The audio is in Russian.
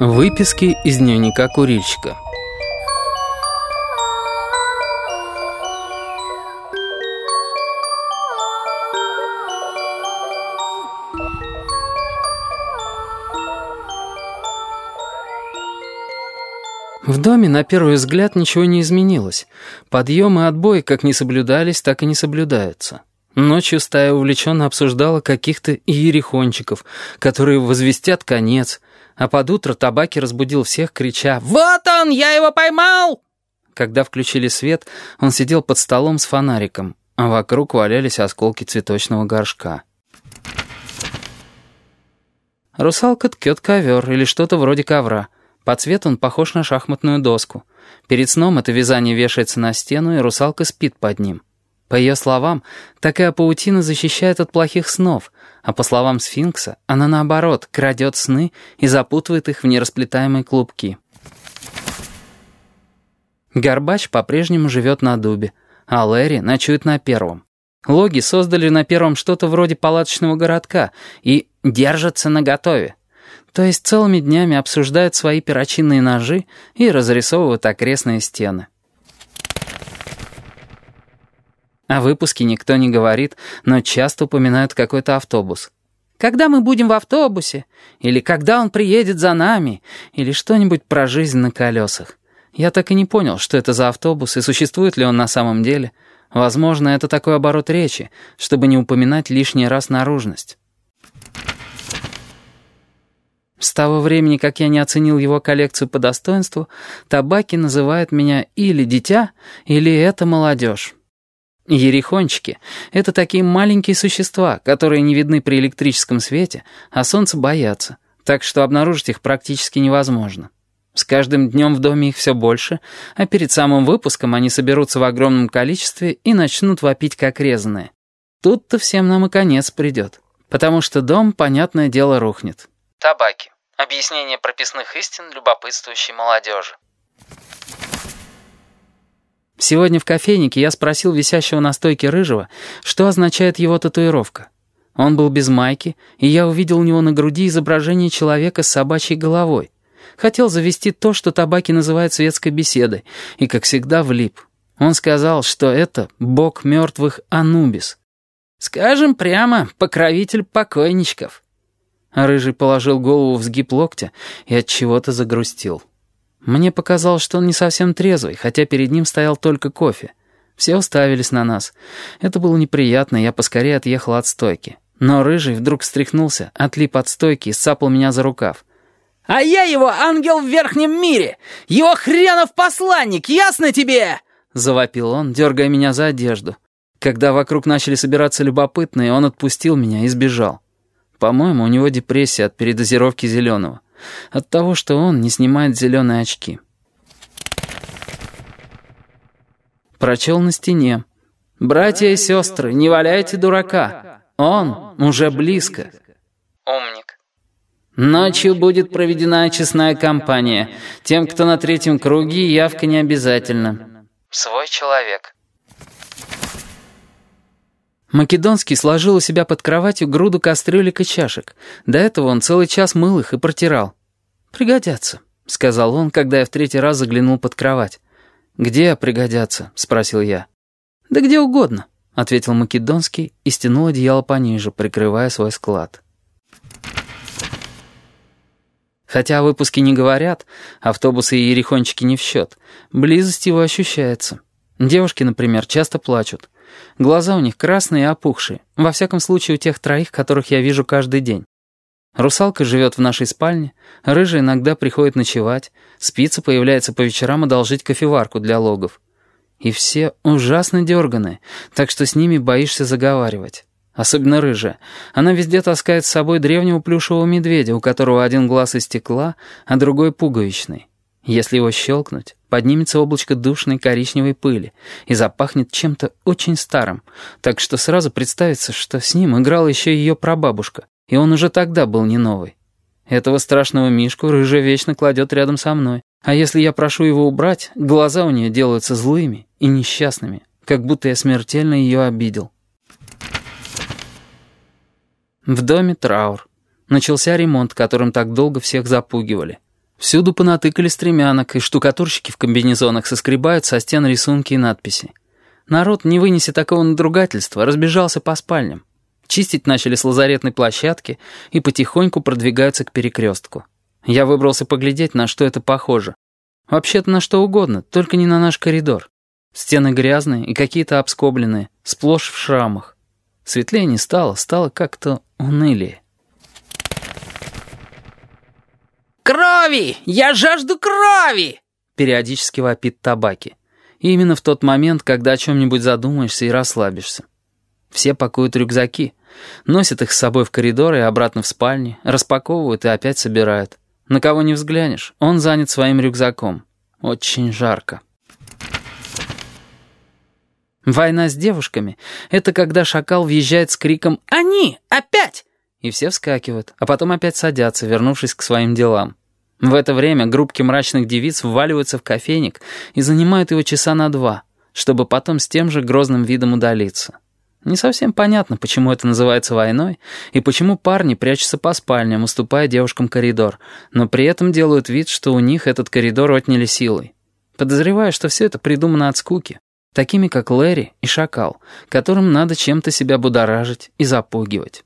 Выписки из дневника курильщика. В доме, на первый взгляд, ничего не изменилось. Подъемы и отбои как не соблюдались, так и не соблюдаются. Ночью стая увлеченно обсуждала каких-то иерихончиков, которые возвестят конец, а под утро табаки разбудил всех, крича «Вот он, я его поймал!» Когда включили свет, он сидел под столом с фонариком, а вокруг валялись осколки цветочного горшка. Русалка ткет ковер или что-то вроде ковра. По цвету он похож на шахматную доску. Перед сном это вязание вешается на стену, и русалка спит под ним. По ее словам, такая паутина защищает от плохих снов, а по словам сфинкса, она наоборот крадет сны и запутывает их в нерасплетаемые клубки. Горбач по-прежнему живет на дубе, а Лэри ночует на первом. Логи создали на первом что-то вроде палаточного городка и держатся наготове. То есть целыми днями обсуждают свои перочинные ножи и разрисовывают окрестные стены. О выпуске никто не говорит, но часто упоминают какой-то автобус. «Когда мы будем в автобусе?» Или «Когда он приедет за нами?» Или что-нибудь про жизнь на колесах. Я так и не понял, что это за автобус и существует ли он на самом деле. Возможно, это такой оборот речи, чтобы не упоминать лишний раз наружность. С того времени, как я не оценил его коллекцию по достоинству, табаки называют меня или «дитя», или «это молодежь». Ерехончики — это такие маленькие существа, которые не видны при электрическом свете, а солнце боятся, так что обнаружить их практически невозможно. С каждым днем в доме их все больше, а перед самым выпуском они соберутся в огромном количестве и начнут вопить как резаные. Тут-то всем нам и конец придет, потому что дом, понятное дело, рухнет. Табаки. Объяснение прописных истин любопытствующей молодежи. Сегодня в кофейнике я спросил висящего на стойке рыжего, что означает его татуировка. Он был без майки, и я увидел у него на груди изображение человека с собачьей головой. Хотел завести то, что табаки называют светской беседой, и, как всегда, влип. Он сказал, что это бог мертвых Анубис. Скажем прямо, покровитель покойничков. Рыжий положил голову в сгиб локтя и от чего-то загрустил. Мне показалось, что он не совсем трезвый, хотя перед ним стоял только кофе. Все уставились на нас. Это было неприятно, я поскорее отъехал от стойки. Но Рыжий вдруг встряхнулся, отлип от стойки и сцапал меня за рукав. «А я его ангел в верхнем мире! Его хренов посланник, ясно тебе?» Завопил он, дергая меня за одежду. Когда вокруг начали собираться любопытные, он отпустил меня и сбежал. По-моему, у него депрессия от передозировки зеленого. От того, что он не снимает зеленые очки. Прочел на стене. «Братья и сестры, не валяйте дурака. Он уже близко». Умник. Ночью будет проведена честная кампания. Тем, кто на третьем круге, явка не обязательно. Свой человек. Македонский сложил у себя под кроватью груду кастрюлек и чашек. До этого он целый час мыл их и протирал. «Пригодятся», — сказал он, когда я в третий раз заглянул под кровать. «Где пригодятся?» — спросил я. «Да где угодно», — ответил Македонский и стянул одеяло пониже, прикрывая свой склад. Хотя выпуски не говорят, автобусы и ерехончики не в счет, близость его ощущается. Девушки, например, часто плачут. Глаза у них красные и опухшие, во всяком случае у тех троих, которых я вижу каждый день. Русалка живет в нашей спальне, рыжая иногда приходит ночевать, спица появляется по вечерам одолжить кофеварку для логов. И все ужасно дерганые, так что с ними боишься заговаривать. Особенно рыжая. Она везде таскает с собой древнего плюшевого медведя, у которого один глаз из стекла, а другой пуговичный. Если его щелкнуть, поднимется облачко душной коричневой пыли и запахнет чем-то очень старым, так что сразу представится, что с ним играла еще ее прабабушка, и он уже тогда был не новый. Этого страшного мишку рыжая вечно кладет рядом со мной, а если я прошу его убрать, глаза у нее делаются злыми и несчастными, как будто я смертельно ее обидел. В доме траур. Начался ремонт, которым так долго всех запугивали. Всюду понатыкали стремянок, и штукатурщики в комбинезонах соскребают со стен рисунки и надписи. Народ, не вынеся такого надругательства, разбежался по спальням. Чистить начали с лазаретной площадки и потихоньку продвигаются к перекрестку. Я выбрался поглядеть, на что это похоже. Вообще-то на что угодно, только не на наш коридор. Стены грязные и какие-то обскобленные, сплошь в шрамах. Светлее не стало, стало как-то унылее. «Крови! Я жажду крови!» Периодически вопит табаки. И именно в тот момент, когда о чем-нибудь задумаешься и расслабишься. Все пакуют рюкзаки, носят их с собой в коридор и обратно в спальни, распаковывают и опять собирают. На кого не взглянешь, он занят своим рюкзаком. Очень жарко. Война с девушками — это когда шакал въезжает с криком «Они! Опять!» И все вскакивают, а потом опять садятся, вернувшись к своим делам. В это время группки мрачных девиц вваливаются в кофейник и занимают его часа на два, чтобы потом с тем же грозным видом удалиться. Не совсем понятно, почему это называется войной, и почему парни прячутся по спальням, уступая девушкам коридор, но при этом делают вид, что у них этот коридор отняли силой. Подозреваю, что все это придумано от скуки, такими как Лэри и Шакал, которым надо чем-то себя будоражить и запугивать.